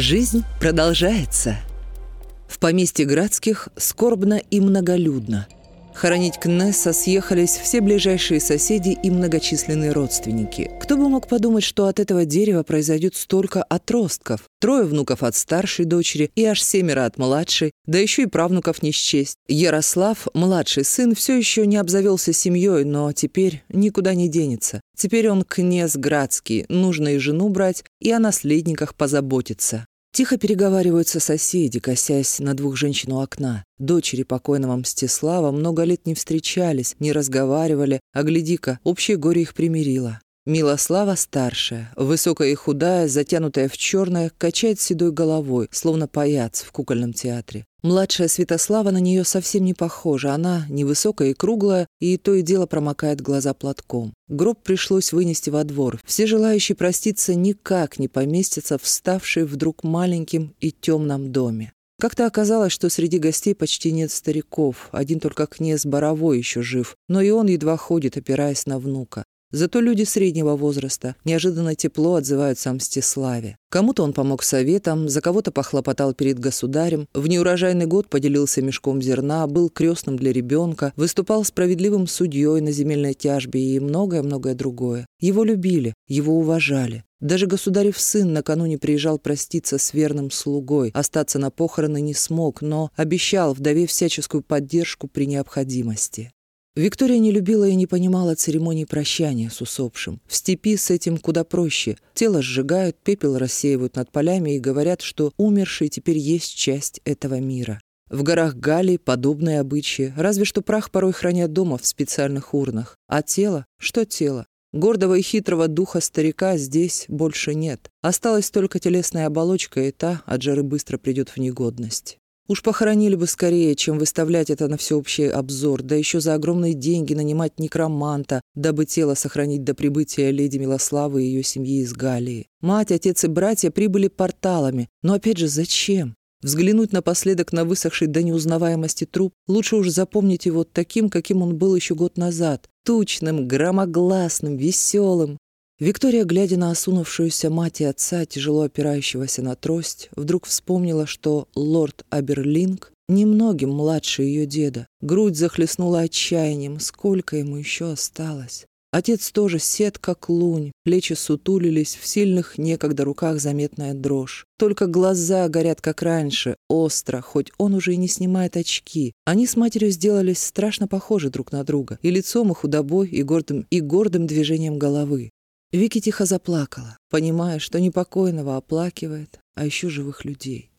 Жизнь продолжается. В поместье Градских скорбно и многолюдно. Хоронить Кнесса съехались все ближайшие соседи и многочисленные родственники. Кто бы мог подумать, что от этого дерева произойдет столько отростков. Трое внуков от старшей дочери и аж семеро от младшей, да еще и правнуков не счесть. Ярослав, младший сын, все еще не обзавелся семьей, но теперь никуда не денется. Теперь он князь Градский, нужно и жену брать, и о наследниках позаботиться. Тихо переговариваются соседи, косясь на двух женщин у окна. Дочери покойного Мстислава много лет не встречались, не разговаривали, а гляди-ка, общее горе их примирило. Милослава старшая, высокая и худая, затянутая в черное, качает седой головой, словно паяц в кукольном театре. Младшая Святослава на нее совсем не похожа. Она невысокая и круглая, и то и дело промокает глаза платком. Гроб пришлось вынести во двор. Все желающие проститься никак не поместятся в ставшей вдруг маленьким и темном доме. Как-то оказалось, что среди гостей почти нет стариков, один только князь Боровой еще жив, но и он едва ходит, опираясь на внука. Зато люди среднего возраста неожиданно тепло отзываются о Мстиславе. Кому-то он помог советам, за кого-то похлопотал перед государем, в неурожайный год поделился мешком зерна, был крестным для ребенка, выступал справедливым судьей на земельной тяжбе и многое-многое другое. Его любили, его уважали. Даже государев сын накануне приезжал проститься с верным слугой, остаться на похороны не смог, но обещал вдове всяческую поддержку при необходимости. Виктория не любила и не понимала церемоний прощания с усопшим. В степи с этим куда проще. Тело сжигают, пепел рассеивают над полями и говорят, что умерший теперь есть часть этого мира. В горах Галии подобные обычаи, разве что прах порой хранят дома в специальных урнах. А тело? Что тело? Гордого и хитрого духа старика здесь больше нет. Осталась только телесная оболочка, и та от жары быстро придет в негодность. Уж похоронили бы скорее, чем выставлять это на всеобщий обзор, да еще за огромные деньги нанимать некроманта, дабы тело сохранить до прибытия леди Милославы и ее семьи из Галии. Мать, отец и братья прибыли порталами. Но опять же, зачем? Взглянуть напоследок на высохший до неузнаваемости труп, лучше уж запомнить его таким, каким он был еще год назад. Тучным, громогласным, веселым. Виктория, глядя на осунувшуюся мать и отца, тяжело опирающегося на трость, вдруг вспомнила, что лорд Аберлинг немногим младше ее деда. Грудь захлестнула отчаянием, сколько ему еще осталось. Отец тоже сед, как лунь, плечи сутулились, в сильных некогда руках заметная дрожь. Только глаза горят, как раньше, остро, хоть он уже и не снимает очки. Они с матерью сделались страшно похожи друг на друга, и лицом, и худобой, и гордым, и гордым движением головы. Вики тихо заплакала, понимая, что не покойного оплакивает, а еще живых людей.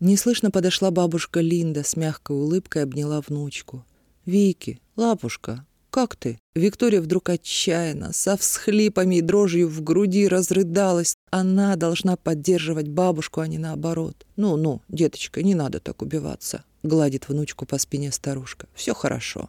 Неслышно подошла бабушка Линда с мягкой улыбкой обняла внучку. «Вики, лапушка, как ты?» Виктория вдруг отчаянно, со всхлипами и дрожью в груди разрыдалась. Она должна поддерживать бабушку, а не наоборот. «Ну-ну, деточка, не надо так убиваться», — гладит внучку по спине старушка. «Все хорошо».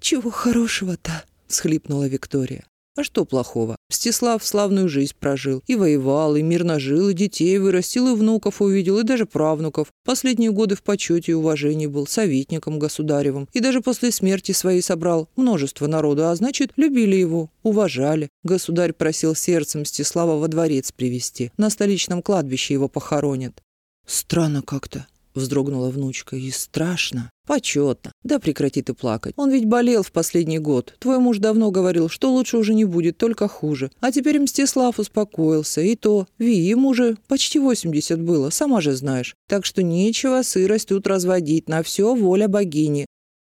«Чего хорошего-то?» — всхлипнула Виктория. А что плохого? Мстислав славную жизнь прожил. И воевал, и мирно жил, и детей вырастил, и внуков увидел, и даже правнуков. Последние годы в почете и уважении был советником государевым. И даже после смерти своей собрал множество народу, а значит, любили его, уважали. Государь просил сердцем Мстислава во дворец привести. На столичном кладбище его похоронят. Странно как-то. Вздрогнула внучка. И страшно. Почетно. Да прекрати ты плакать. Он ведь болел в последний год. Твой муж давно говорил, что лучше уже не будет, только хуже. А теперь Мстислав успокоился. И то, Ви, ему же почти 80 было, сама же знаешь. Так что нечего сырость тут разводить. На все воля богини.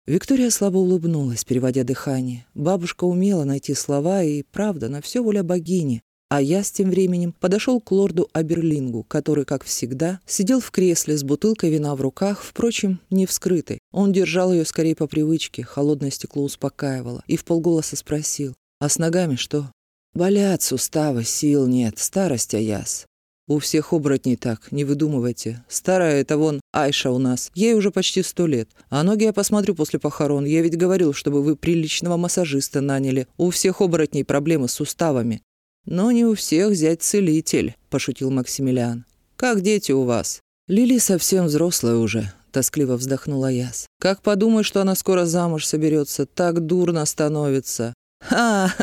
Виктория слабо улыбнулась, переводя дыхание. Бабушка умела найти слова, и правда, на все воля богини. А я с тем временем подошел к лорду Аберлингу, который, как всегда, сидел в кресле с бутылкой вина в руках, впрочем, не вскрытой. Он держал ее скорее по привычке, холодное стекло успокаивало, и в полголоса спросил, «А с ногами что?» «Болят суставы, сил нет, старость аяс». «У всех оборотней так, не выдумывайте. Старая это вон Айша у нас, ей уже почти сто лет. А ноги я посмотрю после похорон. Я ведь говорил, чтобы вы приличного массажиста наняли. У всех оборотней проблемы с суставами. «Но не у всех взять целитель», — пошутил Максимилиан. «Как дети у вас?» «Лили совсем взрослая уже», — тоскливо вздохнула Яс. «Как подумай, что она скоро замуж соберется, так дурно становится». «Ха,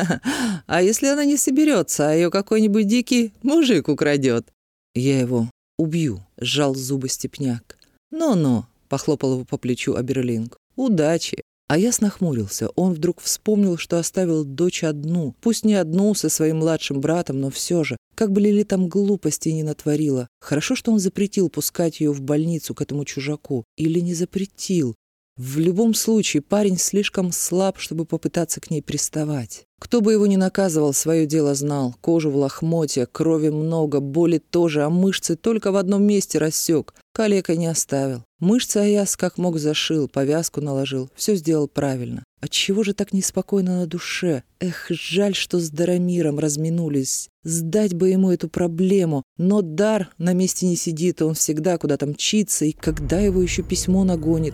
а если она не соберется, а ее какой-нибудь дикий мужик украдет?» «Я его «Убью», — сжал зубы степняк. «Но-но», — похлопал его по плечу Аберлинг. «Удачи». А я нахмурился. Он вдруг вспомнил, что оставил дочь одну. Пусть не одну со своим младшим братом, но все же. Как бы Лили там глупости не натворила. Хорошо, что он запретил пускать ее в больницу к этому чужаку. Или не запретил. В любом случае, парень слишком слаб, чтобы попытаться к ней приставать. Кто бы его ни наказывал, свое дело знал. Кожу в лохмотье, крови много, боли тоже, а мышцы только в одном месте рассек. Калека не оставил. Мышцы Аяс как мог зашил, повязку наложил. Все сделал правильно. Отчего же так неспокойно на душе? Эх, жаль, что с Дарамиром разминулись. Сдать бы ему эту проблему. Но Дар на месте не сидит, он всегда куда-то мчится, и когда его еще письмо нагонит?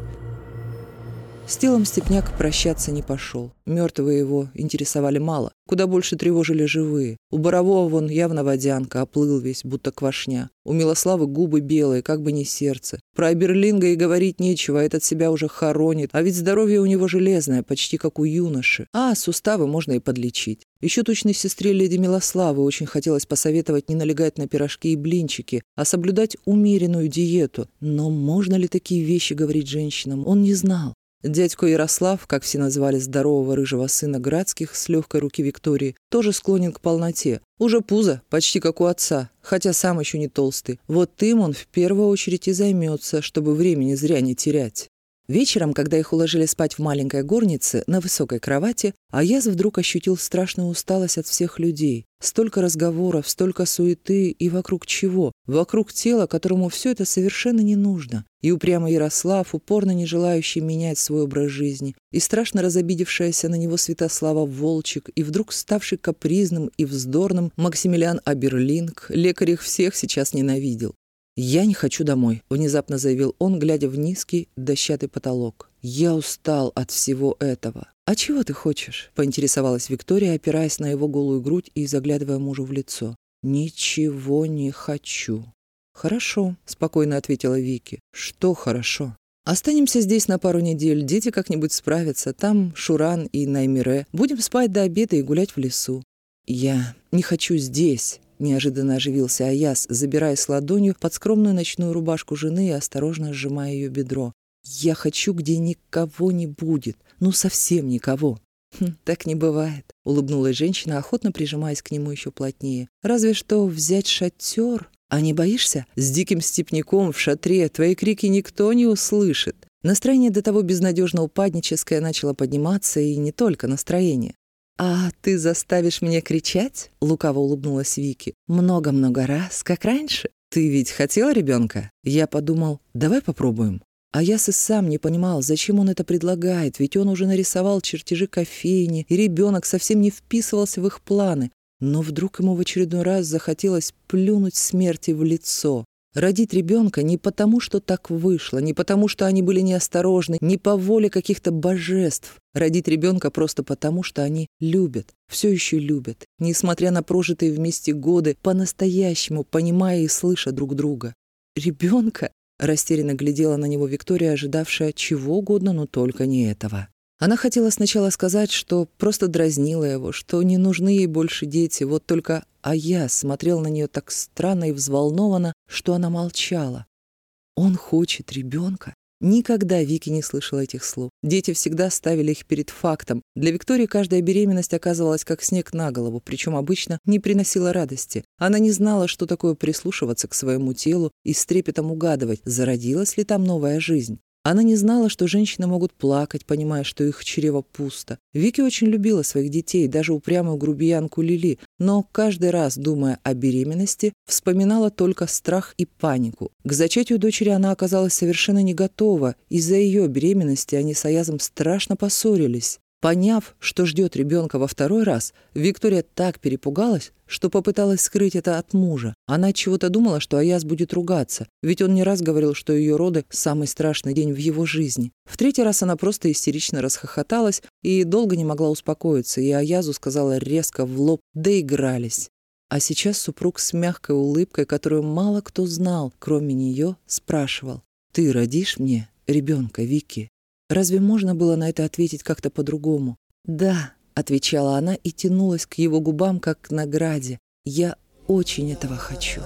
С телом Степняк прощаться не пошел. Мертвые его интересовали мало. Куда больше тревожили живые. У Борового вон явно водянка, оплыл весь, будто квашня. У Милославы губы белые, как бы не сердце. Про Аберлинга и говорить нечего, этот себя уже хоронит. А ведь здоровье у него железное, почти как у юноши. А, суставы можно и подлечить. Еще точной сестре леди Милославы очень хотелось посоветовать не налегать на пирожки и блинчики, а соблюдать умеренную диету. Но можно ли такие вещи говорить женщинам? Он не знал. Дядько Ярослав, как все назвали здорового рыжего сына Градских с легкой руки Виктории, тоже склонен к полноте. Уже пузо, почти как у отца, хотя сам еще не толстый. Вот им он в первую очередь и займется, чтобы времени зря не терять. Вечером, когда их уложили спать в маленькой горнице на высокой кровати, Аяз вдруг ощутил страшную усталость от всех людей. Столько разговоров, столько суеты и вокруг чего? Вокруг тела, которому все это совершенно не нужно. И упрямый Ярослав, упорно не желающий менять свой образ жизни, и страшно разобидевшаяся на него Святослава Волчик, и вдруг ставший капризным и вздорным Максимилиан Аберлинг, лекарь их всех сейчас ненавидел. «Я не хочу домой», — внезапно заявил он, глядя в низкий дощатый потолок. «Я устал от всего этого». «А чего ты хочешь?» — поинтересовалась Виктория, опираясь на его голую грудь и заглядывая мужу в лицо. «Ничего не хочу». «Хорошо», — спокойно ответила Вики. «Что хорошо?» «Останемся здесь на пару недель, дети как-нибудь справятся. Там Шуран и Наймире. Будем спать до обеда и гулять в лесу». «Я не хочу здесь», Неожиданно оживился Аяс, забираясь ладонью под скромную ночную рубашку жены и осторожно сжимая ее бедро. «Я хочу, где никого не будет. Ну, совсем никого». «Хм, «Так не бывает», — улыбнулась женщина, охотно прижимаясь к нему еще плотнее. «Разве что взять шатер. А не боишься? С диким степняком в шатре твои крики никто не услышит». Настроение до того безнадежно упадническое начало подниматься, и не только настроение. «А ты заставишь меня кричать?» — лукаво улыбнулась Вики. «Много-много раз, как раньше. Ты ведь хотела ребенка?» Я подумал, давай попробуем. А я сам не понимал, зачем он это предлагает, ведь он уже нарисовал чертежи кофейни, и ребенок совсем не вписывался в их планы. Но вдруг ему в очередной раз захотелось плюнуть смерти в лицо. Родить ребенка не потому, что так вышло, не потому, что они были неосторожны, не по воле каких-то божеств. Родить ребенка просто потому, что они любят, все еще любят, несмотря на прожитые вместе годы, по-настоящему понимая и слыша друг друга. Ребенка? Растерянно глядела на него Виктория, ожидавшая чего угодно, но только не этого. Она хотела сначала сказать, что просто дразнила его, что не нужны ей больше дети, вот только а я смотрел на нее так странно и взволнованно, что она молчала. Он хочет ребенка. Никогда Вики не слышала этих слов. Дети всегда ставили их перед фактом. Для Виктории каждая беременность оказывалась как снег на голову, причем обычно не приносила радости. Она не знала, что такое прислушиваться к своему телу и с трепетом угадывать, зародилась ли там новая жизнь. Она не знала, что женщины могут плакать, понимая, что их чрево пусто. Вики очень любила своих детей, даже упрямую грубиянку Лили, но каждый раз, думая о беременности, вспоминала только страх и панику. К зачатию дочери она оказалась совершенно не готова. Из-за ее беременности они с Аязом страшно поссорились. Поняв, что ждет ребенка во второй раз, Виктория так перепугалась, что попыталась скрыть это от мужа. Она чего-то думала, что Аяз будет ругаться, ведь он не раз говорил, что ее роды – самый страшный день в его жизни. В третий раз она просто истерично расхохоталась и долго не могла успокоиться, и Аязу сказала резко в лоб «доигрались». А сейчас супруг с мягкой улыбкой, которую мало кто знал, кроме нее, спрашивал «Ты родишь мне ребенка, Вики?» Разве можно было на это ответить как-то по-другому? «Да», — отвечала она и тянулась к его губам, как к награде. «Я очень этого хочу».